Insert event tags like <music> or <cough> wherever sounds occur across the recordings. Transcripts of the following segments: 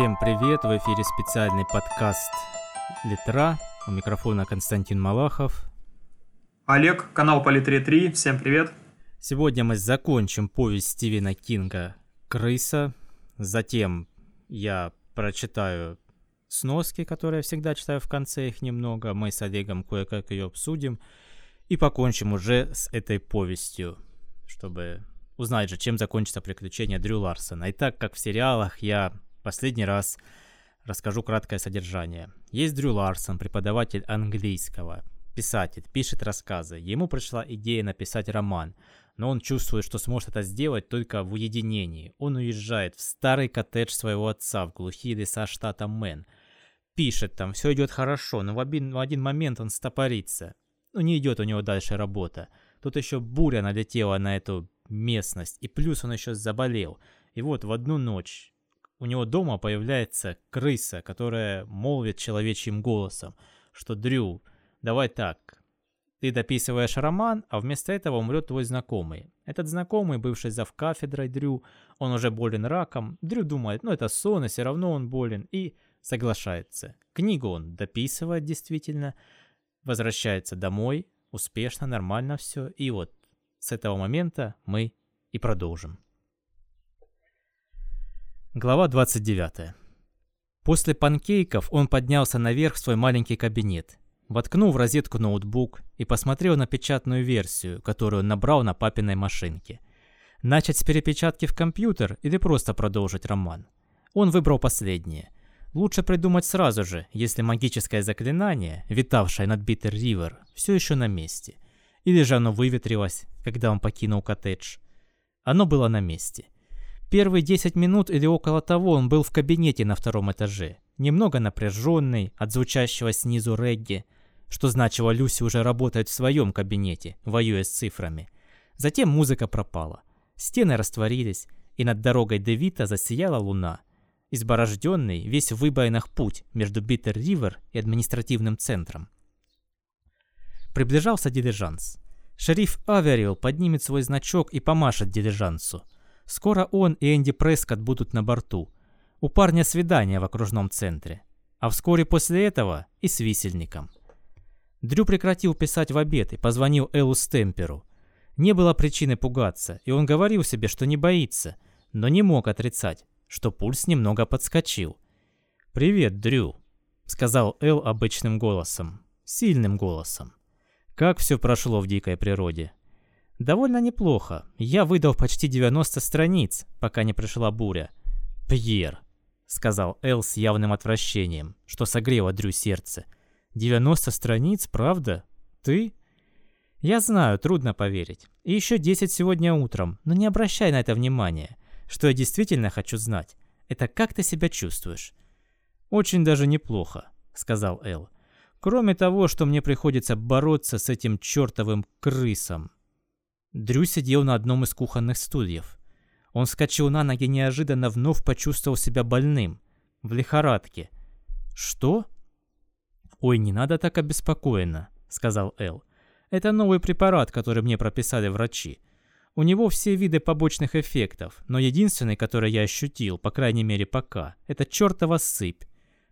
Всем привет! В эфире специальный подкаст «Литра». У микрофона Константин Малахов. Олег, канал по Литре 3. Всем привет! Сегодня мы закончим повесть Стивена Кинга «Крыса». Затем я прочитаю сноски, которые я всегда читаю в конце их немного. Мы с Олегом кое-как ее обсудим. И покончим уже с этой повестью, чтобы узнать же, чем закончится приключение Дрю Ларсона. И так как в сериалах я последний раз расскажу краткое содержание. Есть Дрю Ларсон, преподаватель английского, писатель, пишет рассказы. Ему пришла идея написать роман, но он чувствует, что сможет это сделать только в уединении. Он уезжает в старый коттедж своего отца в глухие леса штата Мэн. Пишет там, все идет хорошо, но в один, в один момент он стопорится. Ну не идет у него дальше работа. Тут еще буря налетела на эту местность, и плюс он еще заболел. И вот в одну ночь у него дома появляется крыса, которая молвит человечьим голосом, что «Дрю, давай так, ты дописываешь роман, а вместо этого умрет твой знакомый. Этот знакомый, бывший зав кафедрой Дрю, он уже болен раком. Дрю думает, ну это сон, и все равно он болен, и соглашается. Книгу он дописывает действительно, возвращается домой, успешно, нормально все, и вот с этого момента мы и продолжим. Глава 29. После панкейков он поднялся наверх в свой маленький кабинет, воткнул в розетку ноутбук и посмотрел на печатную версию, которую набрал на папиной машинке. Начать с перепечатки в компьютер или просто продолжить роман? Он выбрал последнее. Лучше придумать сразу же, если магическое заклинание, витавшее над Биттер Ривер, все еще на месте – или же оно выветрилось, когда он покинул коттедж. Оно было на месте. Первые 10 минут или около того он был в кабинете на втором этаже, немного напряженный от звучащего снизу регги, что значило Люси уже работает в своем кабинете, воюя с цифрами. Затем музыка пропала. Стены растворились, и над дорогой Девита засияла луна. Изборожденный, весь в выбоинах путь между Биттер-Ривер и административным центром. Приближался дилижанс. Шериф Аверил поднимет свой значок и помашет дилижансу. Скоро он и Энди Прескотт будут на борту. У парня свидание в окружном центре. А вскоре после этого и с висельником. Дрю прекратил писать в обед и позвонил Эллу Стемперу. Не было причины пугаться, и он говорил себе, что не боится, но не мог отрицать, что пульс немного подскочил. «Привет, Дрю», — сказал Эл обычным голосом, сильным голосом. Как все прошло в дикой природе? Довольно неплохо. Я выдал почти 90 страниц, пока не пришла буря. «Пьер», — сказал Эл с явным отвращением, что согрело Дрю сердце. «90 страниц, правда? Ты?» «Я знаю, трудно поверить. И еще 10 сегодня утром, но не обращай на это внимания. Что я действительно хочу знать, это как ты себя чувствуешь?» «Очень даже неплохо», — сказал Эл. Кроме того, что мне приходится бороться с этим чертовым крысом. Дрю сидел на одном из кухонных стульев. Он вскочил на ноги неожиданно, вновь почувствовал себя больным. В лихорадке. «Что?» «Ой, не надо так обеспокоенно», — сказал Эл. «Это новый препарат, который мне прописали врачи. У него все виды побочных эффектов, но единственный, который я ощутил, по крайней мере пока, это чертова сыпь.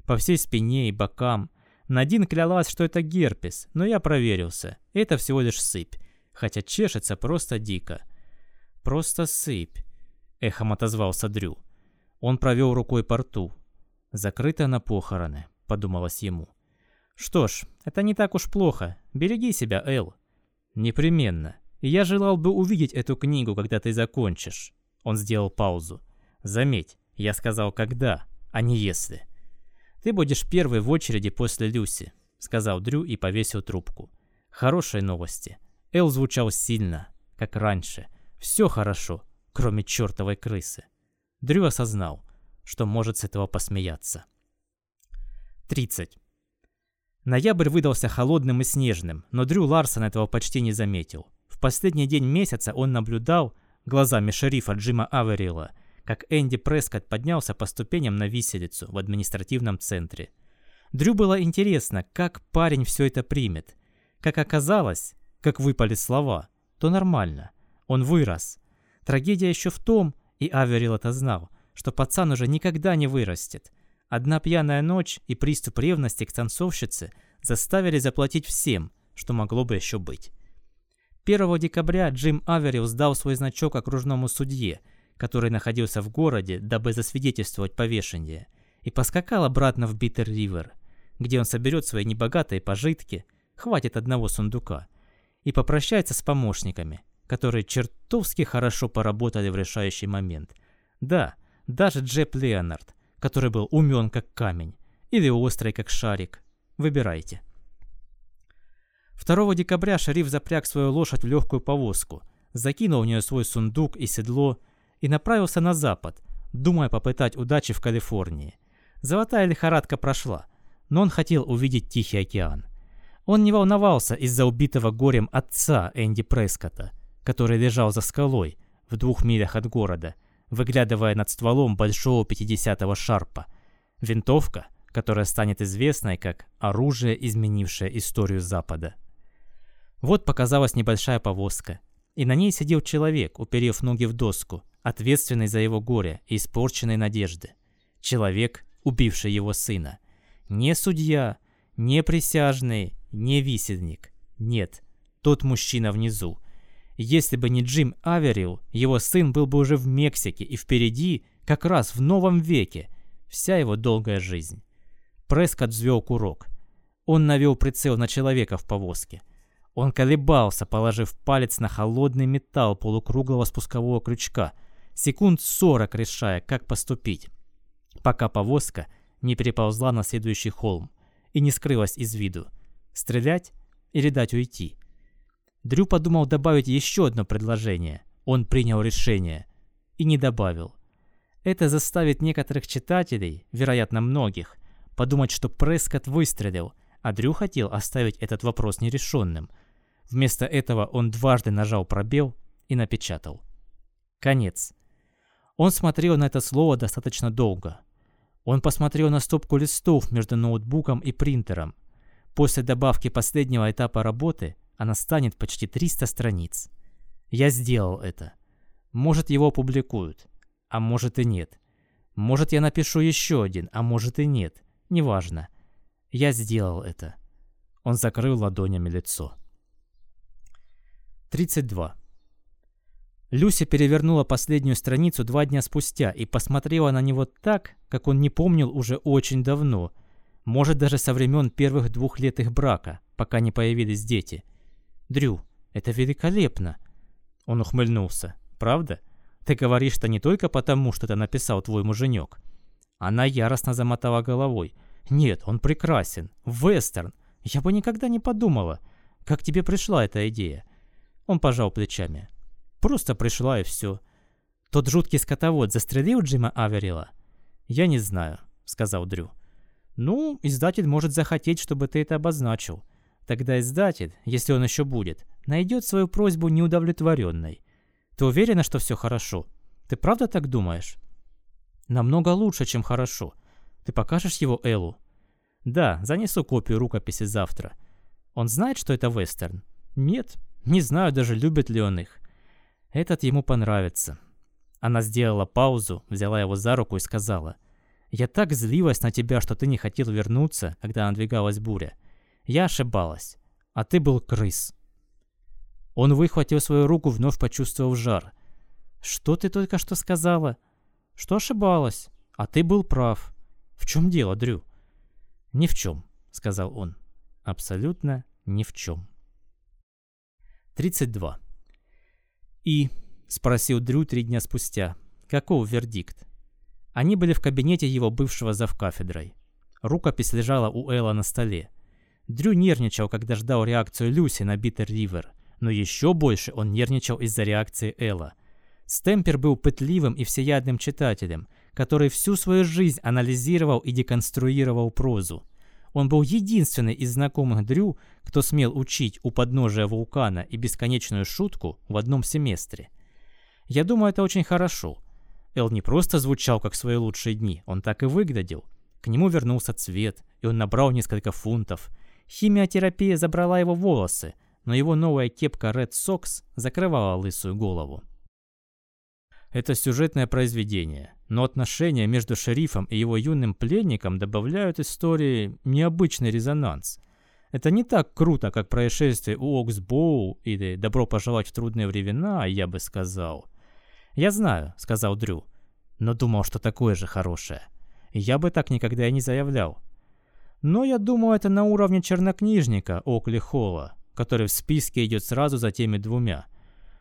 По всей спине и бокам. Надин клялась, что это герпес, но я проверился. Это всего лишь сыпь, хотя чешется просто дико. «Просто сыпь», — эхом отозвался Дрю. Он провел рукой по рту. «Закрыто на похороны», — подумалось ему. «Что ж, это не так уж плохо. Береги себя, Эл». «Непременно. Я желал бы увидеть эту книгу, когда ты закончишь». Он сделал паузу. «Заметь, я сказал «когда», а не «если». «Ты будешь первый в очереди после Люси», — сказал Дрю и повесил трубку. «Хорошие новости». Эл звучал сильно, как раньше. Все хорошо, кроме чертовой крысы. Дрю осознал, что может с этого посмеяться. 30. Ноябрь выдался холодным и снежным, но Дрю Ларсон этого почти не заметил. В последний день месяца он наблюдал, глазами шерифа Джима Аверила, как Энди Прескотт поднялся по ступеням на виселицу в административном центре. Дрю было интересно, как парень все это примет. Как оказалось, как выпали слова, то нормально. Он вырос. Трагедия еще в том, и Аверил это знал, что пацан уже никогда не вырастет. Одна пьяная ночь и приступ ревности к танцовщице заставили заплатить всем, что могло бы еще быть. 1 декабря Джим Аверил сдал свой значок окружному судье, который находился в городе, дабы засвидетельствовать повешение, и поскакал обратно в Биттер-Ривер, где он соберет свои небогатые пожитки, хватит одного сундука, и попрощается с помощниками, которые чертовски хорошо поработали в решающий момент. Да, даже Джеб Леонард, который был умен как камень, или острый как шарик. Выбирайте. 2 декабря шериф запряг свою лошадь в легкую повозку, закинул в нее свой сундук и седло и направился на запад, думая попытать удачи в Калифорнии. Золотая лихорадка прошла, но он хотел увидеть Тихий океан. Он не волновался из-за убитого горем отца Энди Прескота, который лежал за скалой в двух милях от города, выглядывая над стволом большого 50-го шарпа. Винтовка, которая станет известной как оружие, изменившее историю Запада. Вот показалась небольшая повозка, и на ней сидел человек, уперев ноги в доску, ответственный за его горе и испорченные надежды. Человек, убивший его сына. Не судья, не присяжный, не висельник. Нет, тот мужчина внизу. Если бы не Джим Аверил, его сын был бы уже в Мексике и впереди, как раз в новом веке, вся его долгая жизнь. Прескотт взвел курок. Он навел прицел на человека в повозке. Он колебался, положив палец на холодный металл полукруглого спускового крючка, секунд сорок решая, как поступить, пока повозка не переползла на следующий холм и не скрылась из виду. Стрелять или дать уйти? Дрю подумал добавить еще одно предложение. Он принял решение и не добавил. Это заставит некоторых читателей, вероятно многих, подумать, что Прескотт выстрелил, а Дрю хотел оставить этот вопрос нерешенным – Вместо этого он дважды нажал пробел и напечатал. Конец. Он смотрел на это слово достаточно долго. Он посмотрел на стопку листов между ноутбуком и принтером. После добавки последнего этапа работы она станет почти 300 страниц. Я сделал это. Может, его опубликуют, а может и нет. Может, я напишу еще один, а может и нет. Неважно. Я сделал это. Он закрыл ладонями лицо. 32. Люся перевернула последнюю страницу два дня спустя и посмотрела на него так, как он не помнил уже очень давно, может даже со времен первых двух лет их брака, пока не появились дети. «Дрю, это великолепно!» Он ухмыльнулся. «Правда? Ты говоришь что не только потому, что это написал твой муженек». Она яростно замотала головой. «Нет, он прекрасен. Вестерн. Я бы никогда не подумала. Как тебе пришла эта идея?» Он пожал плечами. Просто пришла и все. Тот жуткий скотовод застрелил Джима Аверила? Я не знаю, сказал Дрю. Ну, издатель может захотеть, чтобы ты это обозначил. Тогда издатель, если он еще будет, найдет свою просьбу неудовлетворенной. Ты уверена, что все хорошо? Ты правда так думаешь? Намного лучше, чем хорошо. Ты покажешь его Эллу? Да, занесу копию рукописи завтра. Он знает, что это вестерн? Нет, не знаю даже, любит ли он их. Этот ему понравится. Она сделала паузу, взяла его за руку и сказала. «Я так злилась на тебя, что ты не хотел вернуться, когда надвигалась буря. Я ошибалась. А ты был крыс». Он выхватил свою руку, вновь почувствовав жар. «Что ты только что сказала?» «Что ошибалась? А ты был прав. В чем дело, Дрю?» «Ни в чем», — сказал он. «Абсолютно ни в чем». 32. «И?» – спросил Дрю три дня спустя. «Каков вердикт?» Они были в кабинете его бывшего завкафедрой. Рукопись лежала у Элла на столе. Дрю нервничал, когда ждал реакцию Люси на Биттер Ривер, но еще больше он нервничал из-за реакции Элла. Стемпер был пытливым и всеядным читателем, который всю свою жизнь анализировал и деконструировал прозу. Он был единственный из знакомых Дрю, кто смел учить у подножия вулкана и бесконечную шутку в одном семестре. Я думаю, это очень хорошо. Эл не просто звучал как свои лучшие дни, он так и выглядел. К нему вернулся цвет, и он набрал несколько фунтов. Химиотерапия забрала его волосы, но его новая кепка Red Sox закрывала лысую голову. Это сюжетное произведение, но отношения между шерифом и его юным пленником добавляют истории необычный резонанс. Это не так круто, как происшествие у Оксбоу или «Добро пожаловать в трудные времена», я бы сказал. «Я знаю», — сказал Дрю, — «но думал, что такое же хорошее. Я бы так никогда и не заявлял. Но я думаю, это на уровне чернокнижника Окли Холла, который в списке идет сразу за теми двумя —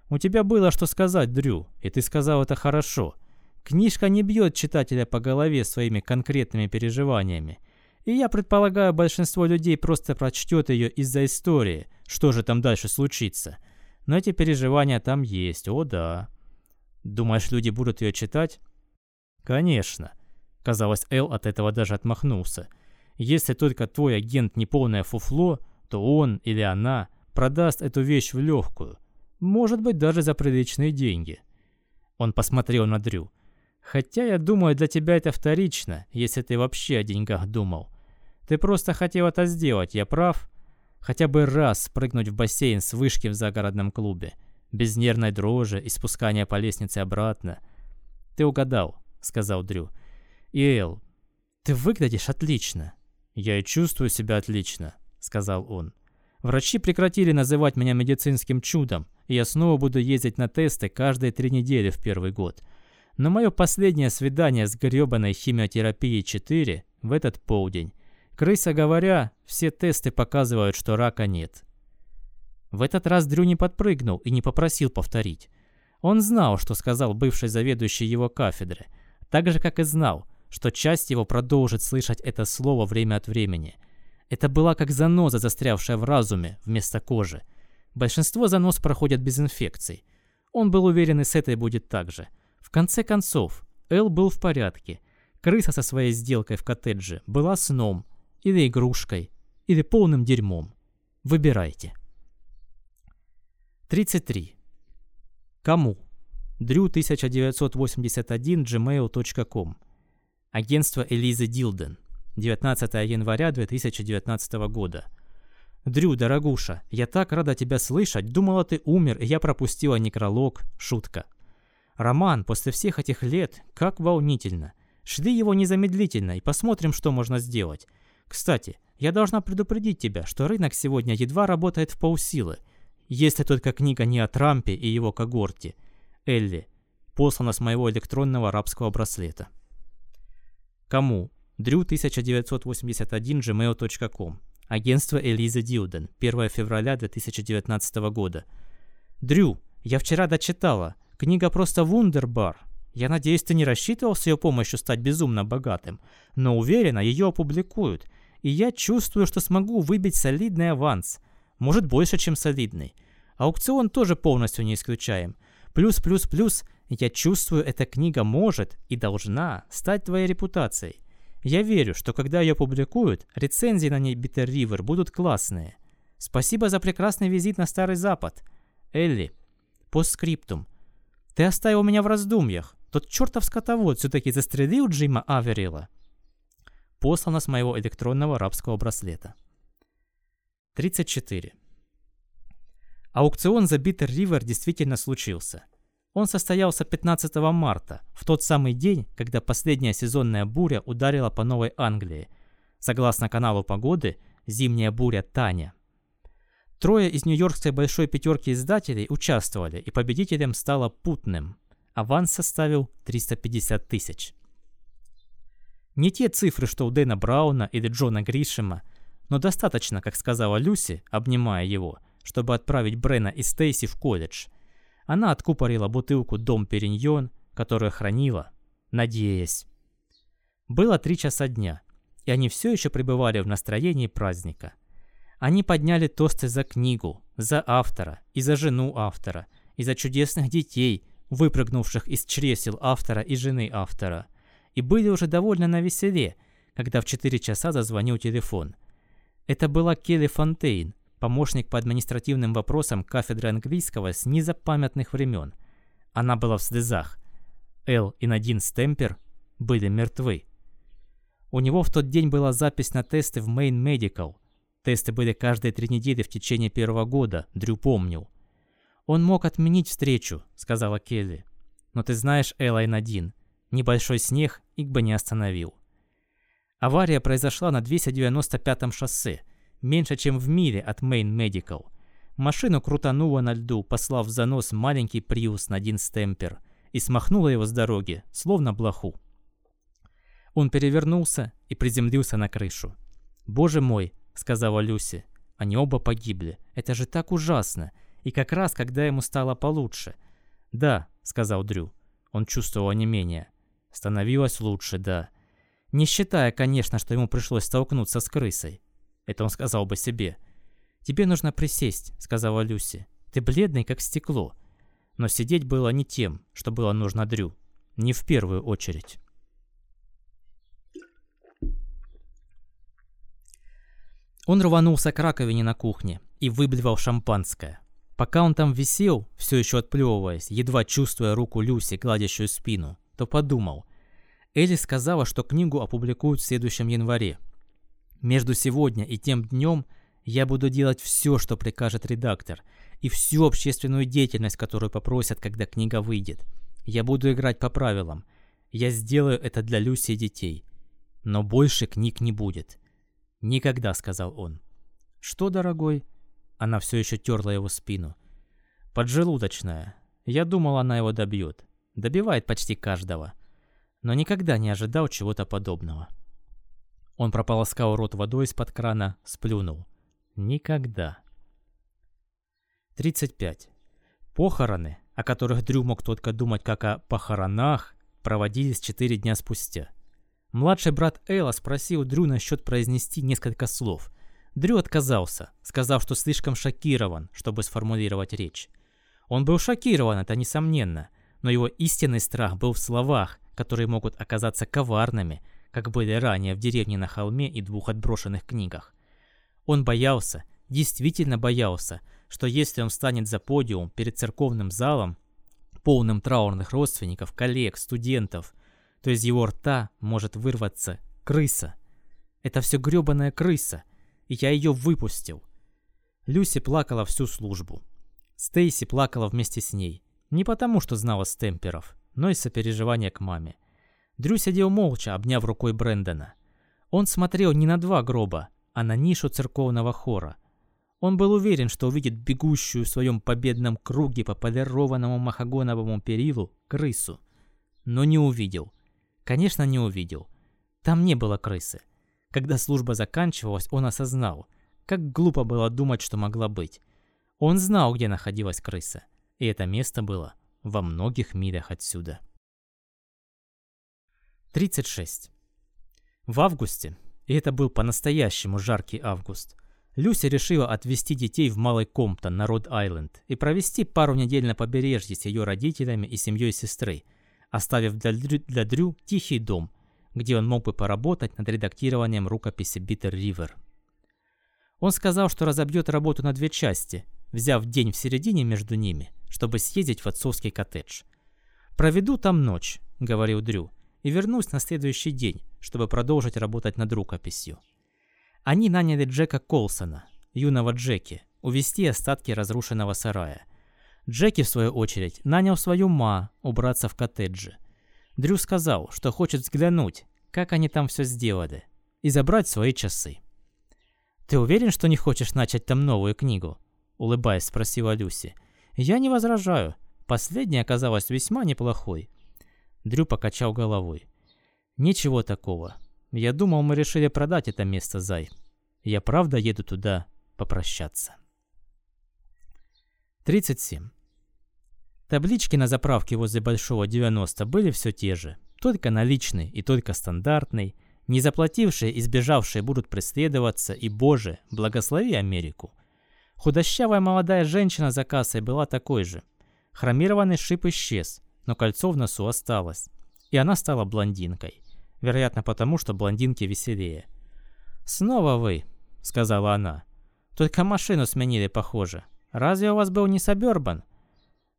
у тебя было что сказать, Дрю, и ты сказал это хорошо. Книжка не бьет читателя по голове своими конкретными переживаниями. И я предполагаю, большинство людей просто прочтет ее из-за истории, что же там дальше случится. Но эти переживания там есть, о да. Думаешь, люди будут ее читать? Конечно. Казалось, Эл от этого даже отмахнулся. Если только твой агент не полное фуфло, то он или она продаст эту вещь в легкую – может быть, даже за приличные деньги. Он посмотрел на Дрю. Хотя, я думаю, для тебя это вторично, если ты вообще о деньгах думал. Ты просто хотел это сделать, я прав? Хотя бы раз спрыгнуть в бассейн с вышки в загородном клубе. Без нервной дрожи и спускания по лестнице обратно. Ты угадал, сказал Дрю. И Эл, ты выглядишь отлично. Я и чувствую себя отлично, сказал он. Врачи прекратили называть меня медицинским чудом, и я снова буду ездить на тесты каждые три недели в первый год. Но мое последнее свидание с грёбаной химиотерапией 4 в этот полдень. Крыса говоря, все тесты показывают, что рака нет. В этот раз Дрю не подпрыгнул и не попросил повторить. Он знал, что сказал бывший заведующий его кафедры, так же, как и знал, что часть его продолжит слышать это слово время от времени. Это была как заноза, застрявшая в разуме вместо кожи. Большинство занос проходят без инфекций. Он был уверен, и с этой будет так же. В конце концов, Эл был в порядке. Крыса со своей сделкой в коттедже была сном, или игрушкой, или полным дерьмом. Выбирайте. 33. Кому? Дрю1981 gmail.com Агентство Элизы Дилден. 19 января 2019 года. «Дрю, дорогуша, я так рада тебя слышать. Думала, ты умер, и я пропустила некролог. Шутка». «Роман, после всех этих лет, как волнительно. Шли его незамедлительно и посмотрим, что можно сделать. Кстати, я должна предупредить тебя, что рынок сегодня едва работает в полсилы. Если только книга не о Трампе и его когорте. Элли, послана с моего электронного рабского браслета». Кому? Дрю 1981 gmail.com Агентство Элиза Дилден. 1 февраля 2019 года. Дрю, я вчера дочитала. Книга просто вундербар. Я надеюсь, ты не рассчитывал с ее помощью стать безумно богатым, но уверена, ее опубликуют. И я чувствую, что смогу выбить солидный аванс. Может, больше, чем солидный. Аукцион тоже полностью не исключаем. Плюс, плюс, плюс, я чувствую, эта книга может и должна стать твоей репутацией. Я верю, что когда ее публикуют, рецензии на ней Bitter River будут классные. Спасибо за прекрасный визит на Старый Запад. Элли, постскриптум. Ты оставил меня в раздумьях. Тот чертов скотовод все-таки застрелил Джима Аверила. Послано с моего электронного рабского браслета. 34. Аукцион за Bitter River действительно случился – он состоялся 15 марта, в тот самый день, когда последняя сезонная буря ударила по Новой Англии. Согласно каналу погоды, зимняя буря Таня. Трое из нью-йоркской большой пятерки издателей участвовали, и победителем стало Путным. Аванс составил 350 тысяч. Не те цифры, что у Дэна Брауна или Джона Гришема, но достаточно, как сказала Люси, обнимая его, чтобы отправить Брена и Стейси в колледж – она откупорила бутылку «Дом Периньон», которую хранила, надеясь. Было три часа дня, и они все еще пребывали в настроении праздника. Они подняли тосты за книгу, за автора, и за жену автора, и за чудесных детей, выпрыгнувших из чресел автора и жены автора, и были уже довольно навеселе, когда в четыре часа зазвонил телефон. Это была Келли Фонтейн, помощник по административным вопросам кафедры английского с незапамятных времен. Она была в слезах. Эл и Надин Стемпер были мертвы. У него в тот день была запись на тесты в Main Medical. Тесты были каждые три недели в течение первого года, Дрю помнил. «Он мог отменить встречу», — сказала Келли. Но ты знаешь Элайн-1. Небольшой снег их бы не остановил. Авария произошла на 295-м шоссе, меньше чем в миле от Main Medical. Машину крутануло на льду, послав в занос маленький Приус на один стемпер и смахнуло его с дороги, словно блоху. Он перевернулся и приземлился на крышу. «Боже мой», — сказала Люси, — «они оба погибли. Это же так ужасно. И как раз, когда ему стало получше». «Да», — сказал Дрю. Он чувствовал онемение. «Становилось лучше, да. Не считая, конечно, что ему пришлось столкнуться с крысой. Это он сказал бы себе. «Тебе нужно присесть», — сказала Люси. «Ты бледный, как стекло». Но сидеть было не тем, что было нужно Дрю. Не в первую очередь. Он рванулся к раковине на кухне и выблевал шампанское. Пока он там висел, все еще отплевываясь, едва чувствуя руку Люси, гладящую спину, то подумал — Элли сказала, что книгу опубликуют в следующем январе. Между сегодня и тем днем я буду делать все, что прикажет редактор, и всю общественную деятельность, которую попросят, когда книга выйдет. Я буду играть по правилам. Я сделаю это для Люси и детей. Но больше книг не будет. Никогда, сказал он. Что, дорогой? Она все еще терла его спину. Поджелудочная. Я думал, она его добьет. Добивает почти каждого но никогда не ожидал чего-то подобного. Он прополоскал рот водой из-под крана, сплюнул. Никогда. 35. Похороны, о которых Дрю мог только думать как о похоронах, проводились четыре дня спустя. Младший брат Элла спросил Дрю насчет произнести несколько слов. Дрю отказался, сказав, что слишком шокирован, чтобы сформулировать речь. Он был шокирован, это несомненно, но его истинный страх был в словах, которые могут оказаться коварными, как были ранее в деревне на холме и двух отброшенных книгах. Он боялся, действительно боялся, что если он встанет за подиум перед церковным залом, полным траурных родственников, коллег, студентов, то из его рта может вырваться крыса. Это все грёбаная крыса, и я ее выпустил. Люси плакала всю службу. Стейси плакала вместе с ней. Не потому, что знала стемперов но и сопереживание к маме. Дрю сидел молча, обняв рукой Брэндона. Он смотрел не на два гроба, а на нишу церковного хора. Он был уверен, что увидит бегущую в своем победном круге по полированному махагоновому перилу крысу. Но не увидел. Конечно, не увидел. Там не было крысы. Когда служба заканчивалась, он осознал, как глупо было думать, что могла быть. Он знал, где находилась крыса. И это место было во многих милях отсюда. 36. В августе, и это был по-настоящему жаркий август, Люся решила отвезти детей в Малый Комптон на Род-Айленд и провести пару недель на побережье с ее родителями и семьей сестры, оставив для Дрю, для Дрю тихий дом, где он мог бы поработать над редактированием рукописи Биттер Ривер. Он сказал, что разобьет работу на две части, взяв день в середине между ними чтобы съездить в отцовский коттедж. «Проведу там ночь», — говорил Дрю, «и вернусь на следующий день, чтобы продолжить работать над рукописью». Они наняли Джека Колсона, юного Джеки, увести остатки разрушенного сарая. Джеки, в свою очередь, нанял свою ма убраться в коттедже. Дрю сказал, что хочет взглянуть, как они там все сделали, и забрать свои часы. «Ты уверен, что не хочешь начать там новую книгу?» — улыбаясь, спросила Люси. — я не возражаю. Последняя оказалась весьма неплохой. Дрю покачал головой. Ничего такого. Я думал, мы решили продать это место, Зай. Я правда еду туда попрощаться. 37. Таблички на заправке возле Большого 90 были все те же. Только наличный и только стандартный. Не заплатившие и сбежавшие будут преследоваться, и, боже, благослови Америку. Худощавая молодая женщина за кассой была такой же. Хромированный шип исчез, но кольцо в носу осталось. И она стала блондинкой. Вероятно, потому что блондинки веселее. «Снова вы», — сказала она. «Только машину сменили, похоже. Разве у вас был не Сабербан?»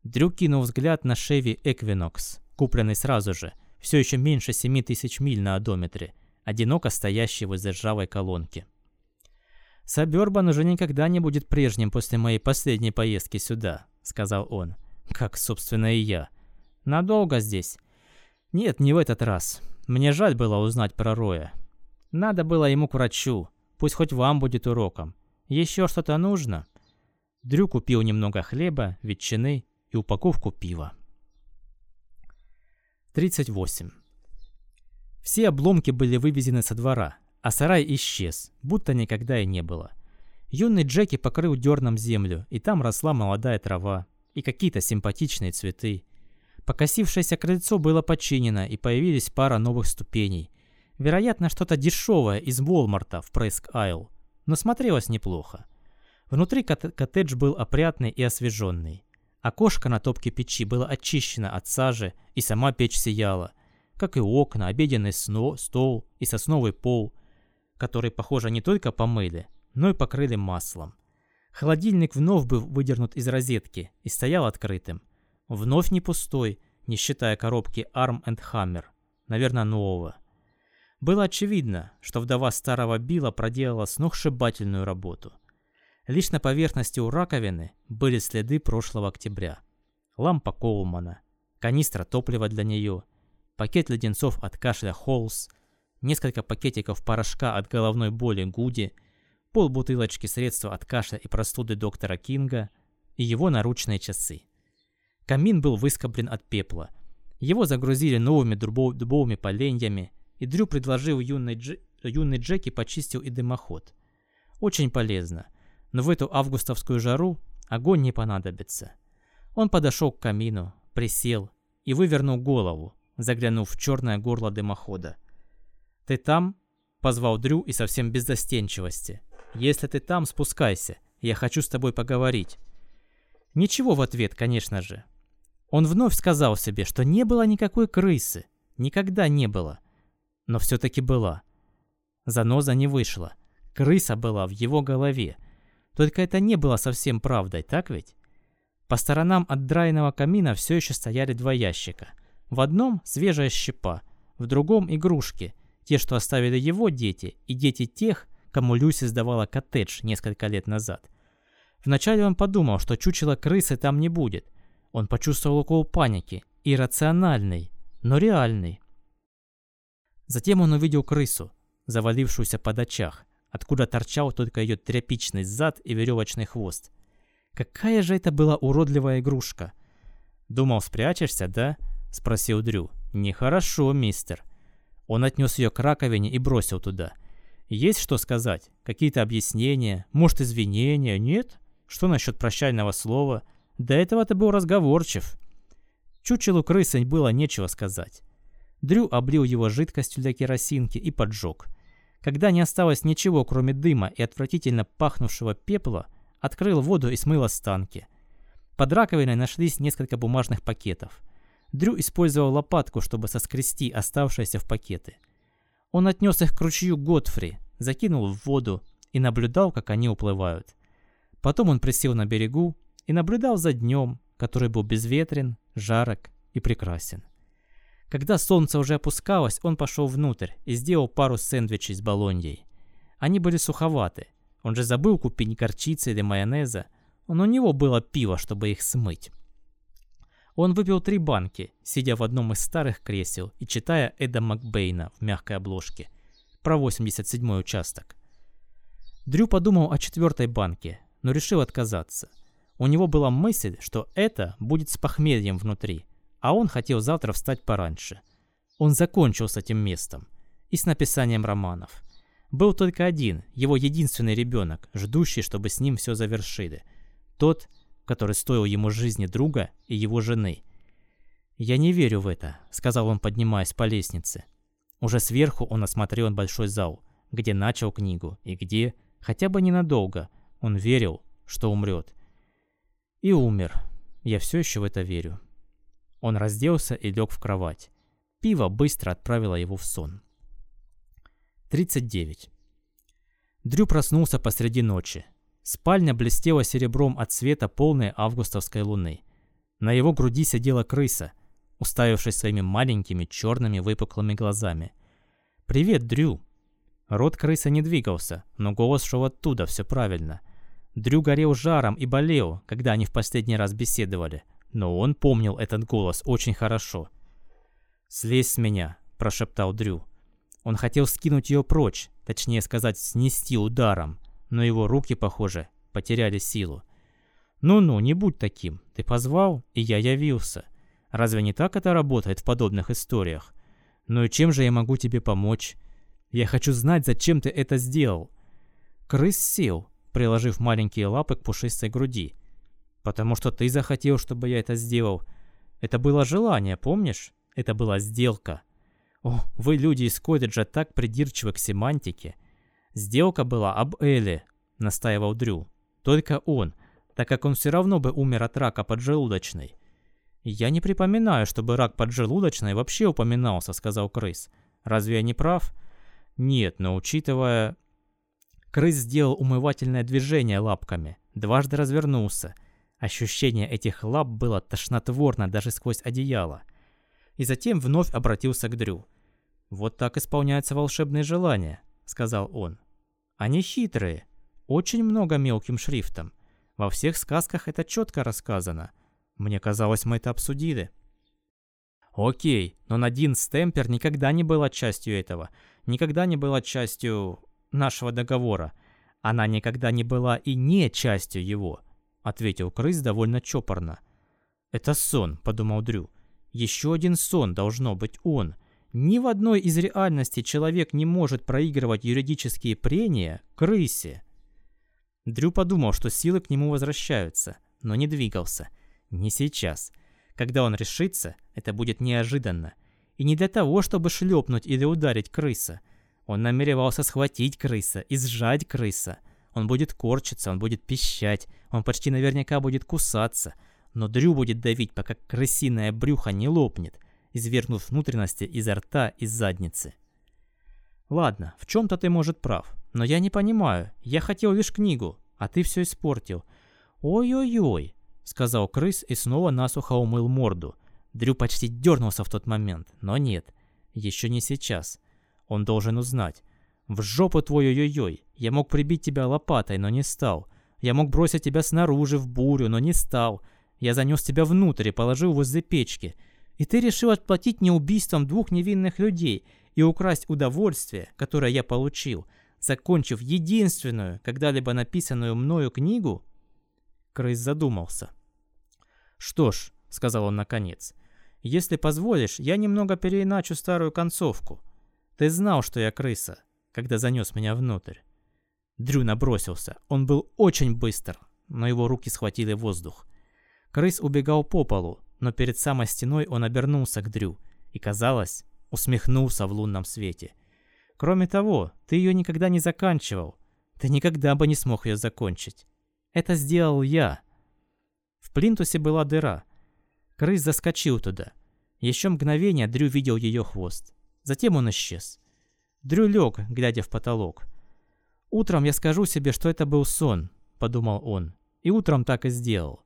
Дрю кинул взгляд на Chevy Equinox, купленный сразу же, все еще меньше 7 тысяч миль на одометре, одиноко стоящий возле ржавой колонки. «Сабербан уже никогда не будет прежним после моей последней поездки сюда», — сказал он. «Как, собственно, и я. Надолго здесь?» «Нет, не в этот раз. Мне жаль было узнать про Роя. Надо было ему к врачу. Пусть хоть вам будет уроком. Еще что-то нужно?» Дрю купил немного хлеба, ветчины и упаковку пива. 38. Все обломки были вывезены со двора, а сарай исчез, будто никогда и не было. Юный Джеки покрыл дерном землю, и там росла молодая трава и какие-то симпатичные цветы. Покосившееся крыльцо было починено, и появились пара новых ступеней. Вероятно, что-то дешевое из Волмарта в Прейск-Айл, но смотрелось неплохо. Внутри кот коттедж был опрятный и освеженный. Окошко на топке печи было очищено от сажи, и сама печь сияла, как и окна, обеденный сно, стол и сосновый пол, который, похоже, не только помыли, но и покрыли маслом. Холодильник вновь был выдернут из розетки и стоял открытым. Вновь не пустой, не считая коробки Arm Hammer, наверное, нового. Было очевидно, что вдова старого Билла проделала сногсшибательную работу. Лишь на поверхности у раковины были следы прошлого октября. Лампа Коулмана, канистра топлива для нее, пакет леденцов от кашля Холлс, несколько пакетиков порошка от головной боли Гуди, полбутылочки средства от кашля и простуды доктора Кинга и его наручные часы. Камин был выскоблен от пепла. Его загрузили новыми дубов, дубовыми поленьями, и Дрю предложил юной, Дж... юной Джеки почистил и дымоход. Очень полезно – но в эту августовскую жару огонь не понадобится. Он подошел к камину, присел и вывернул голову, заглянув в черное горло дымохода. «Ты там?» — позвал Дрю и совсем без застенчивости. «Если ты там, спускайся, я хочу с тобой поговорить». Ничего в ответ, конечно же. Он вновь сказал себе, что не было никакой крысы. Никогда не было. Но все-таки была. Заноза не вышла. Крыса была в его голове — только это не было совсем правдой, так ведь? По сторонам от драйного камина все еще стояли два ящика. В одном свежая щепа, в другом игрушки, те, что оставили его дети, и дети тех, кому Люси сдавала коттедж несколько лет назад. Вначале он подумал, что чучело крысы там не будет. Он почувствовал укол паники, иррациональный, но реальный. Затем он увидел крысу, завалившуюся под очах, откуда торчал только ее тряпичный зад и веревочный хвост. Какая же это была уродливая игрушка! «Думал, спрячешься, да?» — спросил Дрю. «Нехорошо, мистер». Он отнес ее к раковине и бросил туда. «Есть что сказать? Какие-то объяснения? Может, извинения? Нет? Что насчет прощального слова? До этого ты был разговорчив». Чучелу крысы было нечего сказать. Дрю облил его жидкостью для керосинки и поджег. Когда не осталось ничего, кроме дыма и отвратительно пахнувшего пепла, открыл воду и смыл останки. Под раковиной нашлись несколько бумажных пакетов. Дрю использовал лопатку, чтобы соскрести оставшиеся в пакеты. Он отнес их к ручью Готфри, закинул в воду и наблюдал, как они уплывают. Потом он присел на берегу и наблюдал за днем, который был безветрен, жарок и прекрасен. Когда солнце уже опускалось, он пошел внутрь и сделал пару сэндвичей с болоньей. Они были суховаты. Он же забыл купить горчицы или майонеза, но у него было пиво, чтобы их смыть. Он выпил три банки, сидя в одном из старых кресел и читая Эда Макбейна в мягкой обложке про 87-й участок. Дрю подумал о четвертой банке, но решил отказаться. У него была мысль, что это будет с похмельем внутри – а он хотел завтра встать пораньше. Он закончил с этим местом и с написанием романов. Был только один, его единственный ребенок, ждущий, чтобы с ним все завершили. Тот, который стоил ему жизни друга и его жены. «Я не верю в это», — сказал он, поднимаясь по лестнице. Уже сверху он осмотрел большой зал, где начал книгу, и где, хотя бы ненадолго, он верил, что умрет. И умер. Я все еще в это верю. Он разделся и лег в кровать. Пиво быстро отправило его в сон. 39. Дрю проснулся посреди ночи. Спальня блестела серебром от света полной августовской луны. На его груди сидела крыса, уставившись своими маленькими черными выпуклыми глазами. «Привет, Дрю!» Рот крысы не двигался, но голос шел оттуда, все правильно. Дрю горел жаром и болел, когда они в последний раз беседовали. но он помнил этот голос очень хорошо. «Слезь с меня», – прошептал Дрю. Он хотел скинуть ее прочь, точнее сказать, снести ударом, но его руки, похоже, потеряли силу. «Ну-ну, не будь таким. Ты позвал, и я явился. Разве не так это работает в подобных историях? Ну и чем же я могу тебе помочь? Я хочу знать, зачем ты это сделал». Крыс сел, приложив маленькие лапы к пушистой груди. «Потому что ты захотел, чтобы я это сделал. Это было желание, помнишь? Это была сделка». «О, вы, люди из колледжа, так придирчивы к семантике». «Сделка была об Эле», — настаивал Дрю. «Только он, так как он все равно бы умер от рака поджелудочной». «Я не припоминаю, чтобы рак поджелудочной вообще упоминался», — сказал крыс. «Разве я не прав?» «Нет, но учитывая...» Крыс сделал умывательное движение лапками, дважды развернулся. Ощущение этих лап было тошнотворно даже сквозь одеяло. И затем вновь обратился к Дрю. «Вот так исполняются волшебные желания», — сказал он. «Они хитрые, очень много мелким шрифтом. Во всех сказках это четко рассказано. Мне казалось, мы это обсудили». «Окей, но Надин Стемпер никогда не была частью этого, никогда не была частью нашего договора. Она никогда не была и не частью его», — ответил крыс довольно чопорно. «Это сон», — подумал Дрю. «Еще один сон должно быть он. Ни в одной из реальностей человек не может проигрывать юридические прения крысе». Дрю подумал, что силы к нему возвращаются, но не двигался. Не сейчас. Когда он решится, это будет неожиданно. И не для того, чтобы шлепнуть или ударить крыса — он намеревался схватить крыса и сжать крыса. Он будет корчиться, он будет пищать, он почти наверняка будет кусаться. Но Дрю будет давить, пока крысиное брюхо не лопнет, извергнув внутренности изо рта и задницы. Ладно, в чем-то ты, может, прав. Но я не понимаю. Я хотел лишь книгу, а ты все испортил. Ой-ой-ой, сказал крыс и снова насухо умыл морду. Дрю почти дернулся в тот момент, но нет. Еще не сейчас. Он должен узнать. «В жопу твою ой-ой-ой! Я мог прибить тебя лопатой, но не стал. Я мог бросить тебя снаружи в бурю, но не стал. Я занес тебя внутрь и положил возле печки. И ты решил отплатить мне убийством двух невинных людей и украсть удовольствие, которое я получил, закончив единственную, когда-либо написанную мною книгу?» Крыс задумался. «Что ж», — сказал он наконец, — «если позволишь, я немного переиначу старую концовку. Ты знал, что я крыса, когда занес меня внутрь. Дрю набросился. Он был очень быстр, но его руки схватили воздух. Крыс убегал по полу, но перед самой стеной он обернулся к Дрю и, казалось, усмехнулся в лунном свете. Кроме того, ты ее никогда не заканчивал. Ты никогда бы не смог ее закончить. Это сделал я. В плинтусе была дыра. Крыс заскочил туда. Еще мгновение Дрю видел ее хвост. Затем он исчез. Дрю лег, глядя в потолок. «Утром я скажу себе, что это был сон», — подумал он. И утром так и сделал.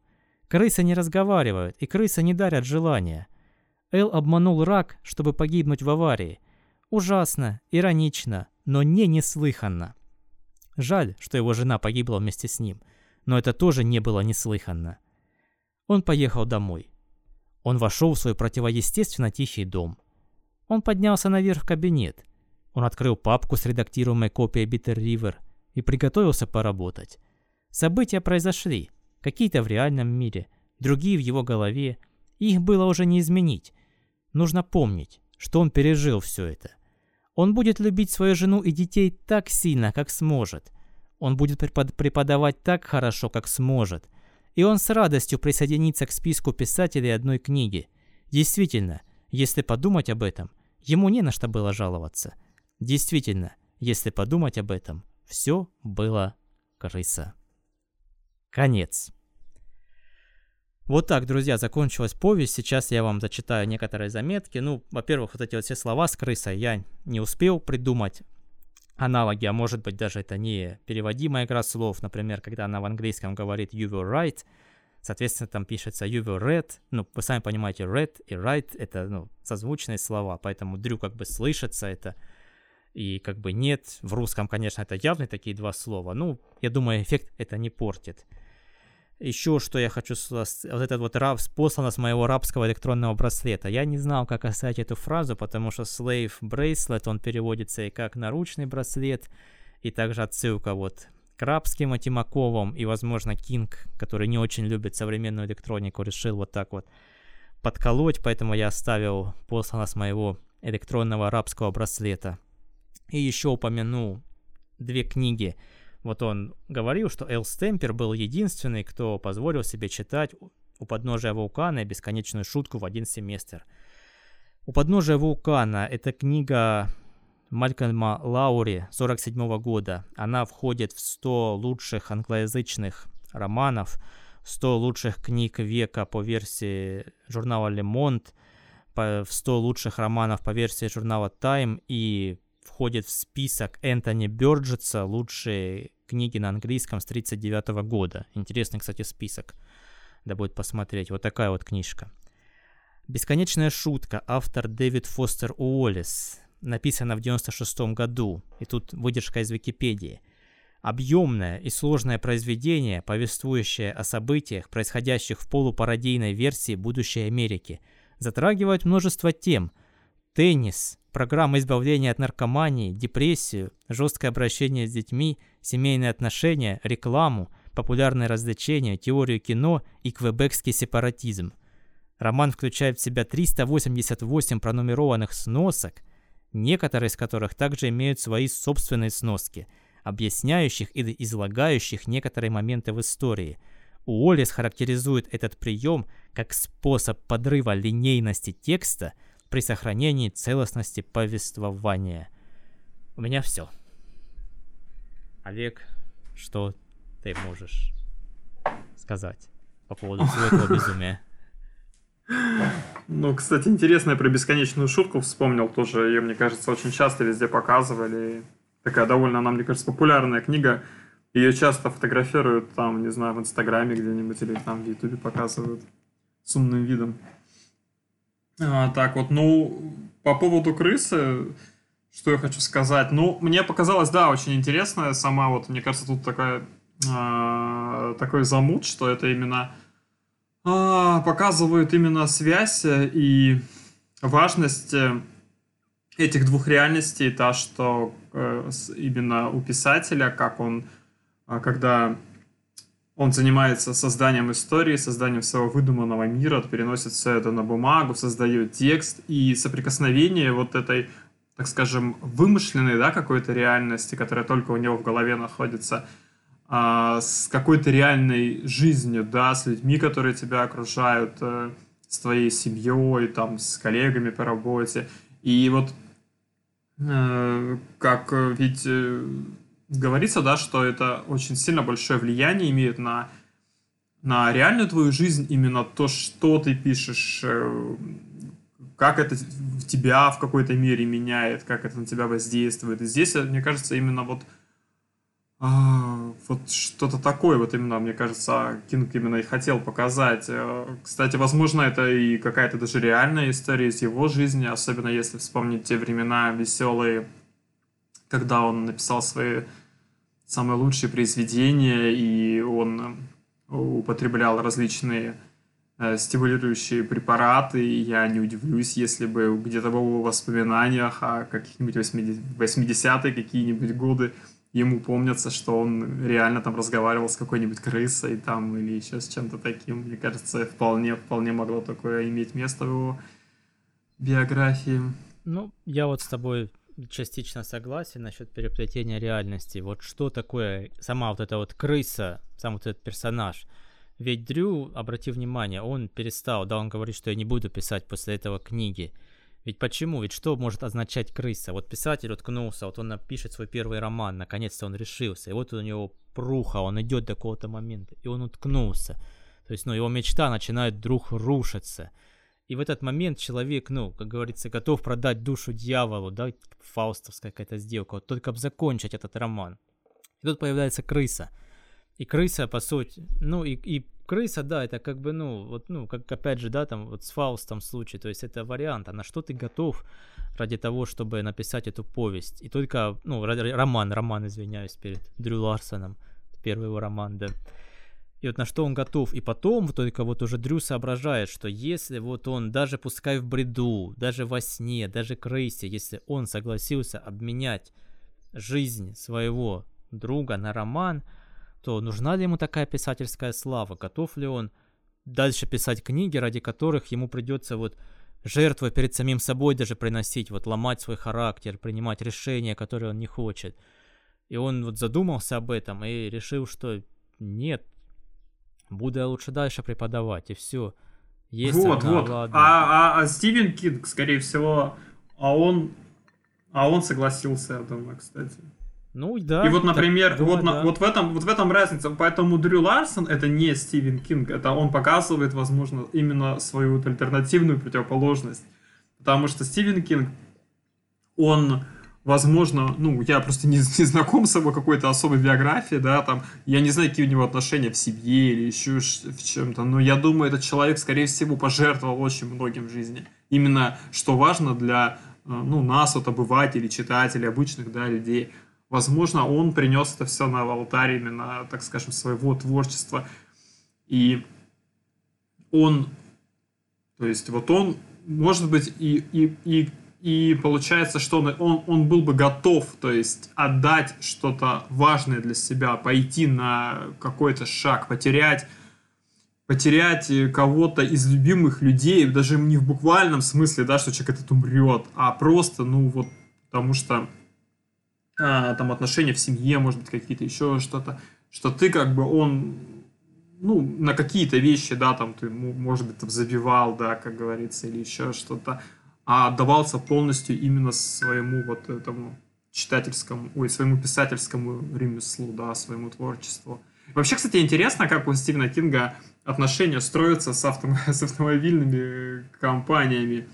Крысы не разговаривают, и крысы не дарят желания. Эл обманул рак, чтобы погибнуть в аварии. Ужасно, иронично, но не неслыханно. Жаль, что его жена погибла вместе с ним, но это тоже не было неслыханно. Он поехал домой. Он вошел в свой противоестественно тихий дом. Он поднялся наверх в кабинет. Он открыл папку с редактируемой копией Bitter River и приготовился поработать. События произошли, какие-то в реальном мире, другие в его голове. Их было уже не изменить. Нужно помнить, что он пережил все это. Он будет любить свою жену и детей так сильно, как сможет. Он будет преподавать так хорошо, как сможет. И он с радостью присоединится к списку писателей одной книги. Действительно, если подумать об этом – Ему не на что было жаловаться. Действительно, если подумать об этом, все было крыса. Конец. Вот так, друзья, закончилась повесть. Сейчас я вам зачитаю некоторые заметки. Ну, во-первых, вот эти вот все слова с крысой я не успел придумать аналоги, а может быть даже это не переводимая игра слов. Например, когда она в английском говорит «you were right», Соответственно, там пишется you were red. Ну, вы сами понимаете, red и right — это ну, созвучные слова, поэтому дрю как бы слышится это. И как бы нет, в русском, конечно, это явно такие два слова. Ну, я думаю, эффект это не портит. Еще что я хочу... Вот этот вот раб послан с моего рабского электронного браслета. Я не знал, как оставить эту фразу, потому что slave bracelet, он переводится и как наручный браслет, и также отсылка вот к рабским Атимаковым, и, возможно, Кинг, который не очень любит современную электронику, решил вот так вот подколоть, поэтому я оставил послано с моего электронного арабского браслета. И еще упомяну две книги. Вот он говорил, что Эл Стемпер был единственный, кто позволил себе читать у подножия вулкана бесконечную шутку в один семестр. У подножия вулкана это книга Малькольма Лаури 47 года. Она входит в 100 лучших англоязычных романов, 100 лучших книг века по версии журнала Monde, в 100 лучших романов по версии журнала Time и входит в список Энтони Бёрджетса «Лучшие книги на английском с 1939 года». Интересный, кстати, список. Да будет посмотреть. Вот такая вот книжка. «Бесконечная шутка». Автор Дэвид Фостер Уоллес. Написано в 96 году. И тут выдержка из Википедии. Объемное и сложное произведение, повествующее о событиях, происходящих в полупародийной версии будущей Америки, затрагивает множество тем – теннис, программа избавления от наркомании, депрессию, жесткое обращение с детьми, семейные отношения, рекламу, популярные развлечения, теорию кино и квебекский сепаратизм. Роман включает в себя 388 пронумерованных сносок, некоторые из которых также имеют свои собственные сноски, объясняющих или излагающих некоторые моменты в истории. Уоллес характеризует этот прием как способ подрыва линейности текста – при сохранении целостности повествования. У меня все. Олег, что ты можешь сказать по поводу всего этого безумия? Ну, кстати, интересно, я про бесконечную шутку вспомнил тоже. Ее, мне кажется, очень часто везде показывали. Такая довольно, она, мне кажется, популярная книга. Ее часто фотографируют там, не знаю, в Инстаграме где-нибудь или там в Ютубе показывают с умным видом. А, так вот, ну, по поводу крысы, что я хочу сказать. Ну, мне показалось, да, очень интересно. Сама вот, мне кажется, тут такая, э, такой замут, что это именно э, показывает именно связь и важность э, этих двух реальностей. Та, что э, именно у писателя, как он, э, когда он занимается созданием истории, созданием своего выдуманного мира, переносит все это на бумагу, создает текст, и соприкосновение вот этой, так скажем, вымышленной, да, какой-то реальности, которая только у него в голове находится, а, с какой-то реальной жизнью, да, с людьми, которые тебя окружают, а, с твоей семьей, там, с коллегами по работе. И вот э, как ведь э, говорится, да, что это очень сильно большое влияние имеет на, на реальную твою жизнь, именно то, что ты пишешь, э, как это тебя в какой-то мере меняет, как это на тебя воздействует. И здесь, мне кажется, именно вот а, вот что-то такое, вот именно, мне кажется, Кинг именно и хотел показать. Э, кстати, возможно, это и какая-то даже реальная история из его жизни, особенно если вспомнить те времена веселые, когда он написал свои самые лучшие произведения, и он э, употреблял различные э, стимулирующие препараты, и я не удивлюсь, если бы где-то в его воспоминаниях о каких-нибудь 80-е какие-нибудь годы ему помнятся, что он реально там разговаривал с какой-нибудь крысой там или еще с чем-то таким. Мне кажется, вполне, вполне могло такое иметь место в его биографии. Ну, я вот с тобой частично согласен насчет переплетения реальности. Вот что такое сама вот эта вот крыса, сам вот этот персонаж. Ведь Дрю, обрати внимание, он перестал, да, он говорит, что я не буду писать после этого книги. Ведь почему? Ведь что может означать крыса? Вот писатель уткнулся, вот он напишет свой первый роман, наконец-то он решился, и вот у него пруха, он идет до какого-то момента, и он уткнулся. То есть, ну, его мечта начинает вдруг рушиться. И в этот момент человек, ну, как говорится, готов продать душу дьяволу, да, фаустовская какая-то сделка, вот только бы закончить этот роман. И тут появляется крыса. И крыса, по сути, ну, и, и крыса, да, это как бы, ну, вот, ну, как опять же, да, там, вот с Фаустом случай, то есть это вариант, а на что ты готов ради того, чтобы написать эту повесть. И только, ну, роман, роман, извиняюсь, перед Дрю Ларсоном, первый его роман, да. И вот на что он готов. И потом только вот уже Дрю соображает, что если вот он, даже пускай в бреду, даже во сне, даже крысе, если он согласился обменять жизнь своего друга на роман, то нужна ли ему такая писательская слава? Готов ли он дальше писать книги, ради которых ему придется вот жертву перед самим собой даже приносить, вот ломать свой характер, принимать решения, которые он не хочет. И он вот задумался об этом и решил, что нет, буду я лучше дальше преподавать, и все. Есть вот, одна, вот. Ладно. А, а, а Стивен Кинг, скорее всего, а он, а он согласился, я думаю, кстати. Ну да. И вот, например, так, вот, да. на, вот, в этом, вот в этом разница. Поэтому Дрю Ларсон это не Стивен Кинг. Это он показывает, возможно, именно свою вот альтернативную противоположность. Потому что Стивен Кинг, он, возможно, ну, я просто не, не знаком с его какой-то особой биографией, да, там, я не знаю, какие у него отношения в семье или еще в чем-то, но я думаю, этот человек, скорее всего, пожертвовал очень многим в жизни. Именно, что важно для, э, ну, нас, вот, обывателей, читателей, обычных, да, людей возможно, он принес это все на алтарь именно, так скажем, своего творчества. И он, то есть вот он, может быть, и, и, и, и получается, что он, он, он был бы готов, то есть отдать что-то важное для себя, пойти на какой-то шаг, потерять потерять кого-то из любимых людей, даже не в буквальном смысле, да, что человек этот умрет, а просто, ну вот, потому что а, там отношения в семье, может быть, какие-то еще что-то, что ты как бы он, ну, на какие-то вещи, да, там ты, может быть, там забивал, да, как говорится, или еще что-то, а отдавался полностью именно своему вот этому читательскому, ой, своему писательскому ремеслу, да, своему творчеству. Вообще, кстати, интересно, как у Стивена Кинга отношения строятся с, авто, <laughs> с автомобильными компаниями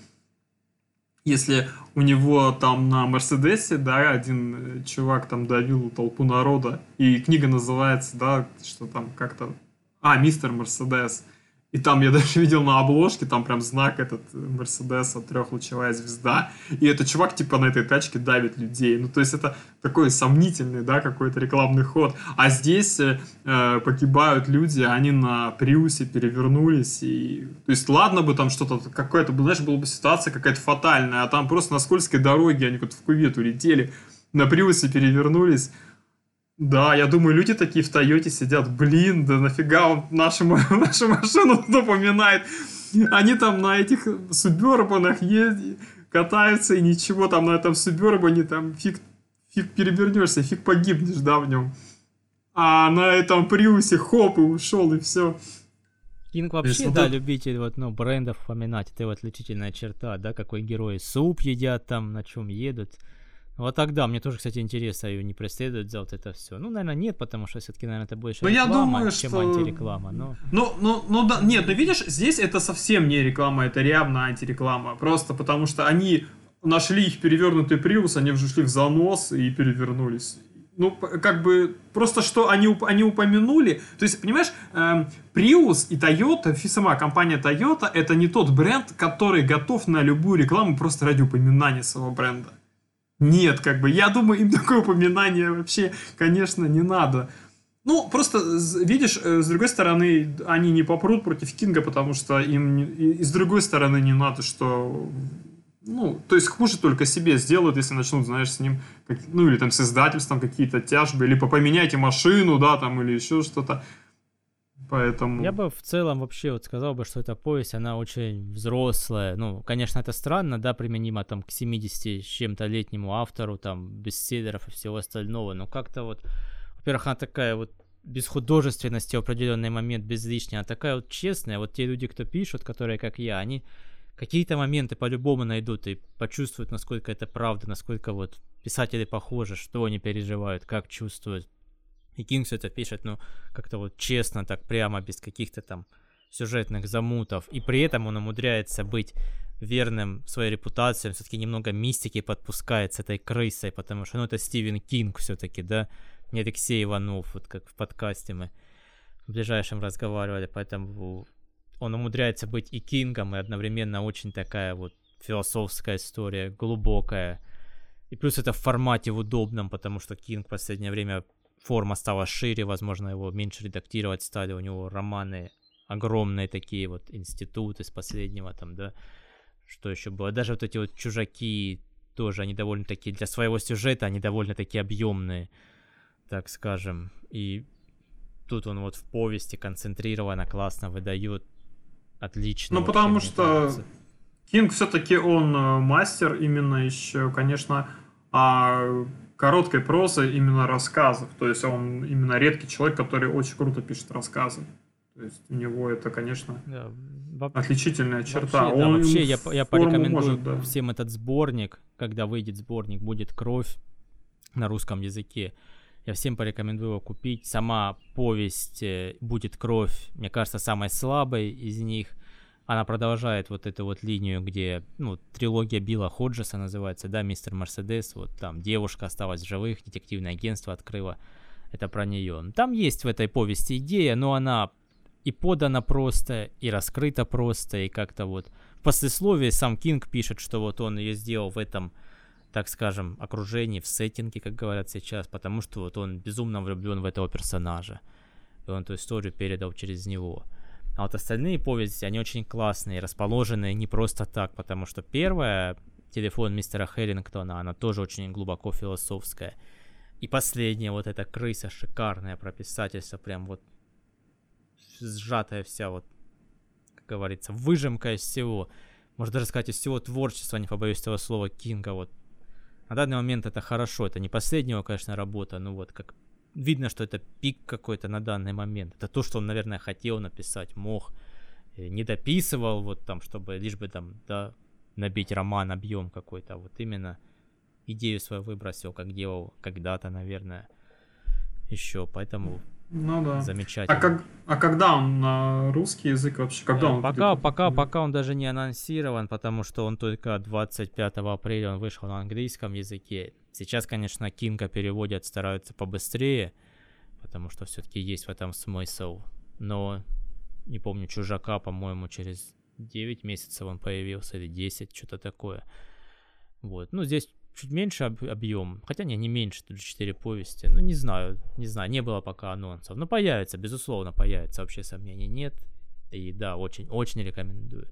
если у него там на Мерседесе, да, один чувак там давил толпу народа, и книга называется, да, что там как-то... А, мистер Мерседес. И там я <laughs> даже видел на обложке, там прям знак этот Мерседеса, трехлучевая звезда. И этот чувак типа на этой тачке давит людей. Ну, то есть это такой сомнительный, да, какой-то рекламный ход. А здесь э, э погибают люди, они на Приусе перевернулись. И... То есть ладно бы там что-то, какая-то, знаешь, была бы ситуация какая-то фатальная, а там просто на скользкой дороге они вот в кувет улетели, на Приусе перевернулись. Да, я думаю, люди такие в Тойоте сидят, блин, да нафига он нашу, <laughs> нашу машину напоминает. Они там на этих субербанах ездят, катаются и ничего там на этом субербане там фиг, фиг перевернешься, фиг погибнешь, да, в нем. А на этом приусе хоп и ушел и все. Кинг вообще, Есть, да, вот... любитель вот, ну, брендов упоминать, это его отличительная черта, да, какой герой суп едят там, на чем едут. Вот тогда мне тоже, кстати, интересно, ее не преследует за вот это все. Ну, наверное, нет, потому что все-таки, наверное, это больше ну, реклама, я думаю, чем что... антиреклама. Но... Ну, ну, ну, да, нет, ну видишь, здесь это совсем не реклама, это явно антиреклама. Просто потому что они нашли их перевернутый приус, они вжили в занос и перевернулись. Ну, как бы, просто что они, они упомянули. То есть, понимаешь, эм, Prius и Toyota, сама компания Toyota, это не тот бренд, который готов на любую рекламу просто ради упоминания своего бренда. Нет, как бы, я думаю, им <laughs> такое упоминание вообще, конечно, не надо. Ну, просто, видишь, э, с другой стороны, они не попрут против Кинга, потому что им, и с другой стороны, не надо, что ну, то есть хуже только себе сделают, если начнут, знаешь, с ним, как, ну, или там с издательством какие-то тяжбы, или поменяйте машину, да, там, или еще что-то. Поэтому... Я бы в целом вообще вот сказал бы, что эта повесть, она очень взрослая. Ну, конечно, это странно, да, применимо там к 70 с чем-то летнему автору, там, бестселлеров и всего остального, но как-то вот, во-первых, она такая вот без художественности в определенный момент, без лишнего, а такая вот честная. Вот те люди, кто пишут, которые, как я, они какие-то моменты по-любому найдут и почувствуют, насколько это правда, насколько вот писатели похожи, что они переживают, как чувствуют. И Кинг все это пишет, ну, как-то вот честно, так прямо, без каких-то там сюжетных замутов. И при этом он умудряется быть верным своей репутации, все-таки немного мистики подпускает с этой крысой, потому что, ну, это Стивен Кинг все-таки, да, не Алексей Иванов, вот как в подкасте мы в ближайшем разговаривали, поэтому он умудряется быть и Кингом, и одновременно очень такая вот философская история, глубокая. И плюс это в формате в удобном, потому что Кинг в последнее время форма стала шире, возможно, его меньше редактировать стали, у него романы огромные такие вот, институты с последнего там, да, что еще было, даже вот эти вот чужаки тоже, они довольно-таки, для своего сюжета, они довольно-таки объемные, так скажем, и тут он вот в повести концентрированно, классно выдает, отлично. Ну, потому что Кинг все-таки он э, мастер именно еще, конечно, а короткой прозы именно рассказов. То есть он именно редкий человек, который очень круто пишет рассказы. То есть у него это, конечно, да, отличительная черта. Вообще, он да, вообще я, я порекомендую может, да. всем этот сборник, когда выйдет сборник, будет кровь на русском языке. Я всем порекомендую его купить. Сама повесть э, будет кровь, мне кажется, самой слабой из них она продолжает вот эту вот линию, где, ну, трилогия Билла Ходжеса называется, да, Мистер Мерседес, вот там девушка осталась в живых, детективное агентство открыло, это про нее. Там есть в этой повести идея, но она и подана просто, и раскрыта просто, и как-то вот в послесловии сам Кинг пишет, что вот он ее сделал в этом, так скажем, окружении, в сеттинге, как говорят сейчас, потому что вот он безумно влюблен в этого персонажа, и он эту историю передал через него. А вот остальные повести, они очень классные, расположенные не просто так, потому что первая, телефон мистера Хеллингтона, она тоже очень глубоко философская. И последняя, вот эта крыса шикарная про писательство, прям вот сжатая вся вот, как говорится, выжимка из всего. Можно даже сказать, из всего творчества, не побоюсь этого слова, Кинга, вот. На данный момент это хорошо, это не последняя, конечно, работа, ну вот как видно, что это пик какой-то на данный момент. Это то, что он, наверное, хотел написать, мог. Не дописывал, вот там, чтобы лишь бы там, да, набить роман, объем какой-то. А вот именно идею свою выбросил, как делал когда-то, наверное, еще. Поэтому ну да. Замечательно. А, как, а когда он на русский язык вообще? Когда он пока, пока, пока он даже не анонсирован, потому что он только 25 апреля он вышел на английском языке. Сейчас, конечно, Кинга переводят, стараются побыстрее, потому что все-таки есть в этом смысл. Но не помню, Чужака, по-моему, через 9 месяцев он появился, или 10, что-то такое. Вот. Ну, здесь чуть меньше об, объем. Хотя не, не меньше, тут же 4 повести. Ну, не знаю, не знаю, не было пока анонсов. Но появится, безусловно, появится, вообще сомнений нет. И да, очень, очень рекомендую.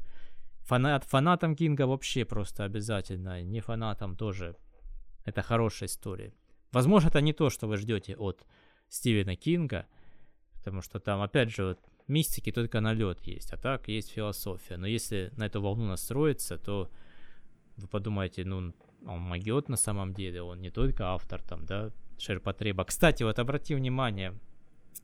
Фанат, фанатам Кинга вообще просто обязательно, не фанатам тоже. Это хорошая история. Возможно, это не то, что вы ждете от Стивена Кинга, потому что там, опять же, вот, мистики только налет есть, а так есть философия. Но если на эту волну настроиться, то вы подумаете, ну, он могет на самом деле, он не только автор там, да, ширпотреба. Кстати, вот обрати внимание,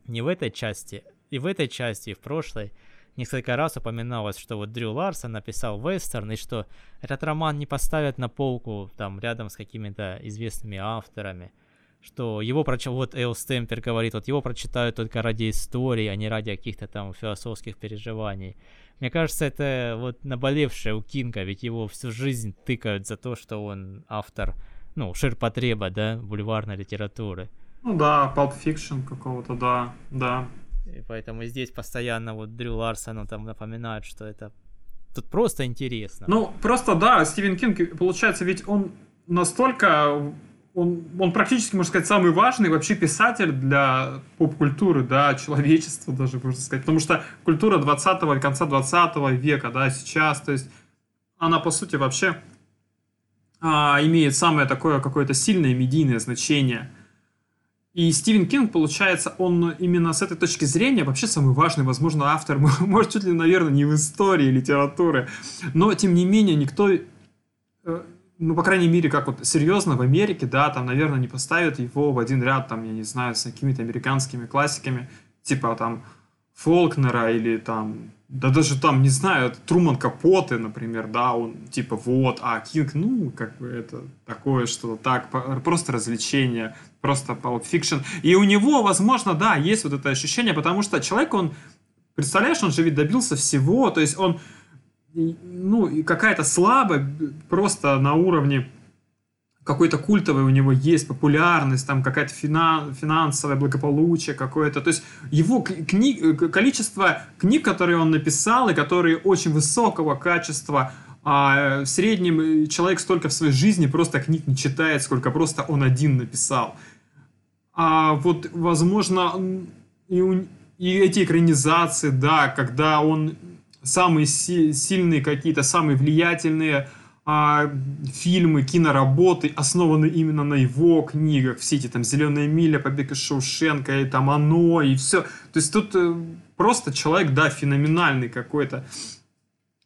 не в этой части, и в этой части, и в прошлой, несколько раз упоминалось, что вот Дрю Ларсон написал вестерн, и что этот роман не поставят на полку там рядом с какими-то известными авторами, что его прочитал, вот Эл Стемпер говорит, вот его прочитают только ради истории, а не ради каких-то там философских переживаний. Мне кажется, это вот наболевшее у Кинга, ведь его всю жизнь тыкают за то, что он автор, ну, ширпотреба, да, бульварной литературы. Ну да, Pulp Fiction какого-то, да, да. И поэтому здесь постоянно вот Дрю Ларсону там напоминают, что это тут просто интересно. Ну, просто да, Стивен Кинг, получается, ведь он настолько он, он практически, можно сказать, самый важный вообще писатель для поп-культуры, да, человечества даже, можно сказать. Потому что культура 20-го, конца 20 века, да, сейчас, то есть она, по сути, вообще а, имеет самое такое какое-то сильное медийное значение. И Стивен Кинг, получается, он именно с этой точки зрения вообще самый важный, возможно, автор, <laughs> может, чуть ли, наверное, не в истории литературы. Но, тем не менее, никто э, ну, по крайней мере, как вот серьезно в Америке, да, там, наверное, не поставят его в один ряд, там, я не знаю, с какими-то американскими классиками, типа там Фолкнера или там, да даже там, не знаю, Труман Капоты, например, да, он типа вот, а Кинг, ну, как бы это такое что-то так, просто развлечение, просто Pulp Fiction. И у него, возможно, да, есть вот это ощущение, потому что человек, он, представляешь, он же ведь добился всего, то есть он ну, какая-то слабая, просто на уровне какой-то культовый у него есть популярность, там какая-то финан, финансовое благополучие какое-то. То есть его кни, количество книг, которые он написал, и которые очень высокого качества, а в среднем человек столько в своей жизни просто книг не читает, сколько просто он один написал. А вот, возможно, и, и эти экранизации, да, когда он самые си сильные какие-то, самые влиятельные а, фильмы, киноработы основаны именно на его книгах. Все эти там «Зеленая миля», «Побег из Шоушенка», и там «Оно», и все. То есть тут э, просто человек, да, феноменальный какой-то.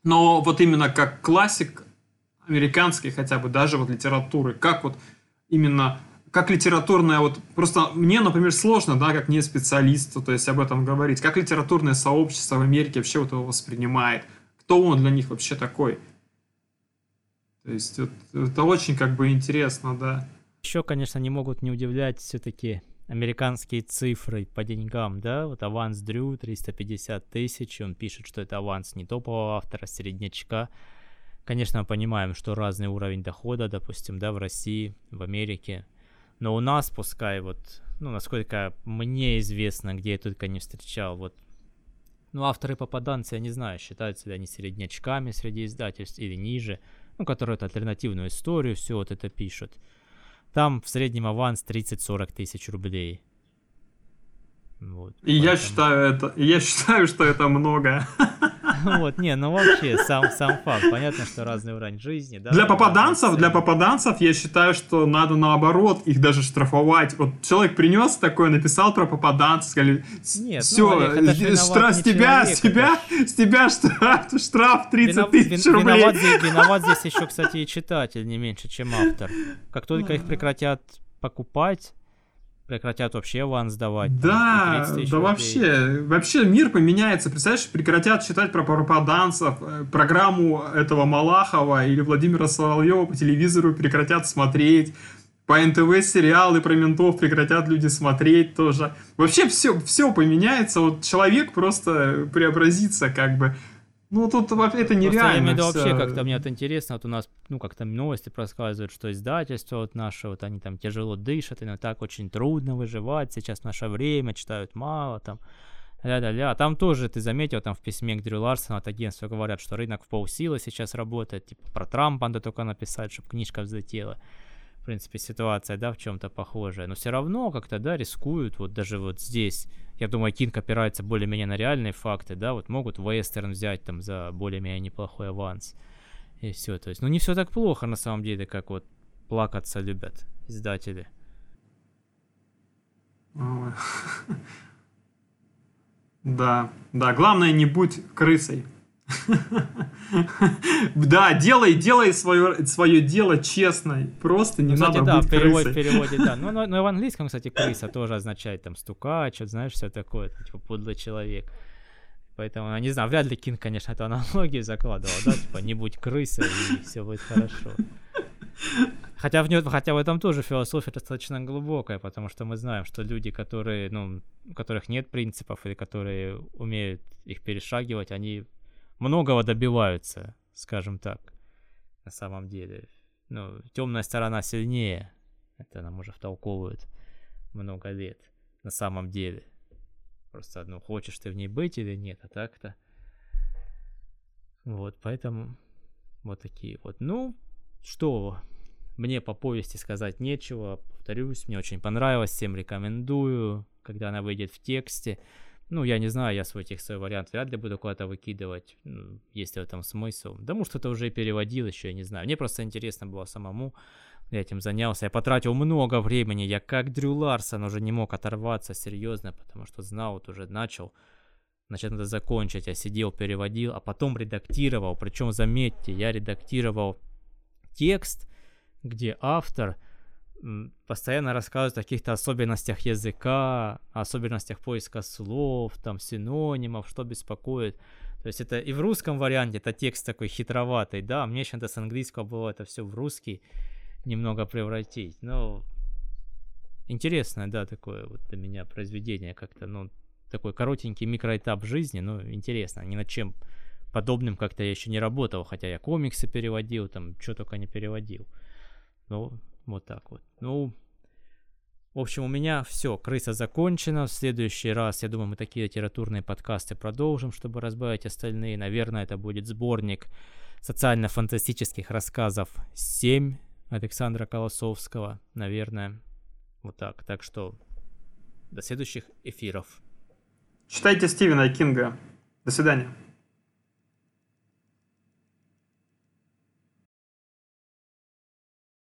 Но вот именно как классик американский хотя бы, даже вот литературы, как вот именно как литературная, вот просто мне, например, сложно, да, как не специалисту, то есть об этом говорить, как литературное сообщество в Америке вообще вот его воспринимает, кто он для них вообще такой. То есть вот, это очень как бы интересно, да. Еще, конечно, не могут не удивлять все-таки американские цифры по деньгам, да, вот аванс Дрю 350 тысяч, он пишет, что это аванс не топового автора, среднячка. Конечно, мы понимаем, что разный уровень дохода, допустим, да, в России, в Америке, но у нас, пускай вот, ну, насколько мне известно, где я только не встречал, вот, ну, авторы-попаданцы, я не знаю, считаются ли они среднячками среди издательств или ниже, ну, которые вот альтернативную историю, все вот это пишут. Там в среднем аванс 30-40 тысяч рублей. Вот, и поэтому... я считаю это, я считаю, что это много. <laughs> <laughs> Вот, не, ну вообще, сам, сам факт. Понятно, что разный уровень жизни, да. Для попаданцев, для попаданцев я считаю, что надо наоборот их даже штрафовать. Вот человек принес такое, написал про попаданцев, сказали, Нет, все, ну, Олег, штраф с тебя, человек, с тебя, с тебя штраф, <laughs> штраф 30 Винов, тысяч рублей. Виноват здесь, <laughs> виноват здесь еще, кстати, и читатель не меньше, чем автор. Как только их прекратят покупать, прекратят вообще аванс давать. Да, да рублей. вообще, вообще мир поменяется. Представляешь, прекратят читать про пропаданцев, э, программу этого Малахова или Владимира Соловьева по телевизору прекратят смотреть. По НТВ сериалы про ментов прекратят люди смотреть тоже. Вообще все, все поменяется. Вот человек просто преобразится как бы. Ну, тут это нереально. я виду вообще, как-то мне это интересно, вот у нас, ну, как-то новости рассказывают, что издательство вот наше, вот они там тяжело дышат, и так очень трудно выживать, сейчас наше время, читают мало, там, ля-ля-ля. Там тоже, ты заметил, там в письме к Дрю Ларсону от агентства говорят, что рынок в полсилы сейчас работает, типа, про Трампа надо только написать, чтобы книжка взлетела. Принципе, ситуация, да, в чем-то похожая. Но все равно как-то, да, рискуют, вот даже вот здесь я думаю, Кинг опирается более-менее на реальные факты, да, вот могут вестерн взять там за более-менее неплохой аванс. И все, то есть, ну не все так плохо на самом деле, как вот плакаться любят издатели. <laughs> Да, да, главное не будь крысой. <laughs> Да, делай, делай свое, свое дело честно. Просто не кстати, надо да, быть в переводе, в переводе, да. Но, <laughs> но, но в английском, кстати, крыса тоже означает там стукач, вот, знаешь, все такое, типа подлый человек. Поэтому, я не знаю, вряд ли Кинг, конечно, эту аналогию закладывал, да, типа не будь крысой и все будет хорошо. Хотя в, нем, хотя в этом тоже философия достаточно глубокая, потому что мы знаем, что люди, которые, ну, у которых нет принципов или которые умеют их перешагивать, они многого добиваются, скажем так, на самом деле. Ну, темная сторона сильнее, это нам уже втолковывают много лет, на самом деле. Просто, ну, хочешь ты в ней быть или нет, а так-то. Вот, поэтому вот такие вот. Ну, что, мне по повести сказать нечего, повторюсь, мне очень понравилось, всем рекомендую, когда она выйдет в тексте. Ну, я не знаю, я свой текстовый вариант вряд ли буду куда-то выкидывать, ну, есть в этом смысл. Да, может, это уже переводил еще, я не знаю. Мне просто интересно было самому, я этим занялся. Я потратил много времени, я как Дрю Ларсон уже не мог оторваться серьезно, потому что знал, вот уже начал, значит, надо закончить. Я сидел, переводил, а потом редактировал. Причем, заметьте, я редактировал текст, где автор постоянно рассказывают о каких-то особенностях языка, особенностях поиска слов, там, синонимов, что беспокоит. То есть это и в русском варианте это текст такой хитроватый, да, мне еще с английского было это все в русский немного превратить. Но интересное, да, такое вот для меня произведение как-то, ну, такой коротенький микроэтап жизни, ну, интересно, ни над чем подобным как-то я еще не работал, хотя я комиксы переводил, там, что только не переводил. Ну, вот так вот. Ну, в общем, у меня все, крыса закончена. В следующий раз, я думаю, мы такие литературные подкасты продолжим, чтобы разбавить остальные. Наверное, это будет сборник социально-фантастических рассказов 7 Александра Колосовского. Наверное, вот так. Так что До следующих эфиров. Читайте Стивена Кинга. До свидания.